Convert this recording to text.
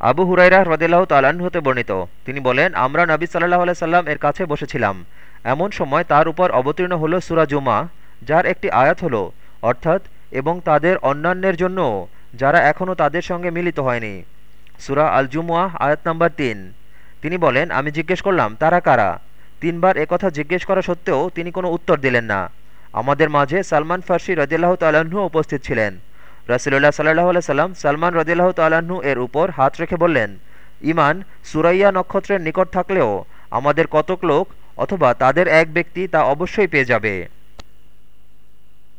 আবু হুরাইরা হ্রদিল্লাহ তালাহ হতে বর্ণিত। তিনি বলেন, আমরা নবী সাল্লাহ সাল্লাম এর কাছে বসেছিলাম। এমন সময় তার উপর অবতীর্ণ হল সুরা জুমা, যার একটি আয়াত হল, অর্থাৎ, এবং তাদের অন্যান্যের জন্য, যারা এখনও তাদের সঙ্গে মিলিত হয়নি। সুরা আল জুমুয়া আয়াত নাম্বার তিন। তিনি বলেন, আমি জিজ্ঞেস করলাম, তারা কারা? তিনবার একথা জিজ্ঞেস করা সত্ত্বেও তিনি কোনো উত্তর দিলেন না। আমাদের মাঝে সালমান ফার্সি রদিল্লাহ তাল্লাহ্ন উপস্থিত ছিলেন। রসিল্লাহ সাল্লাহ সাল্লাম সালমান রদিল্লাহ তাল্লাহ্ন এর উপর হাত রেখে বললেন ইমান সুরাইয়া নক্ষত্রের নিকট থাকলেও আমাদের কতক লোক অথবা তাদের এক ব্যক্তি তা অবশ্যই পেয়ে যাবে।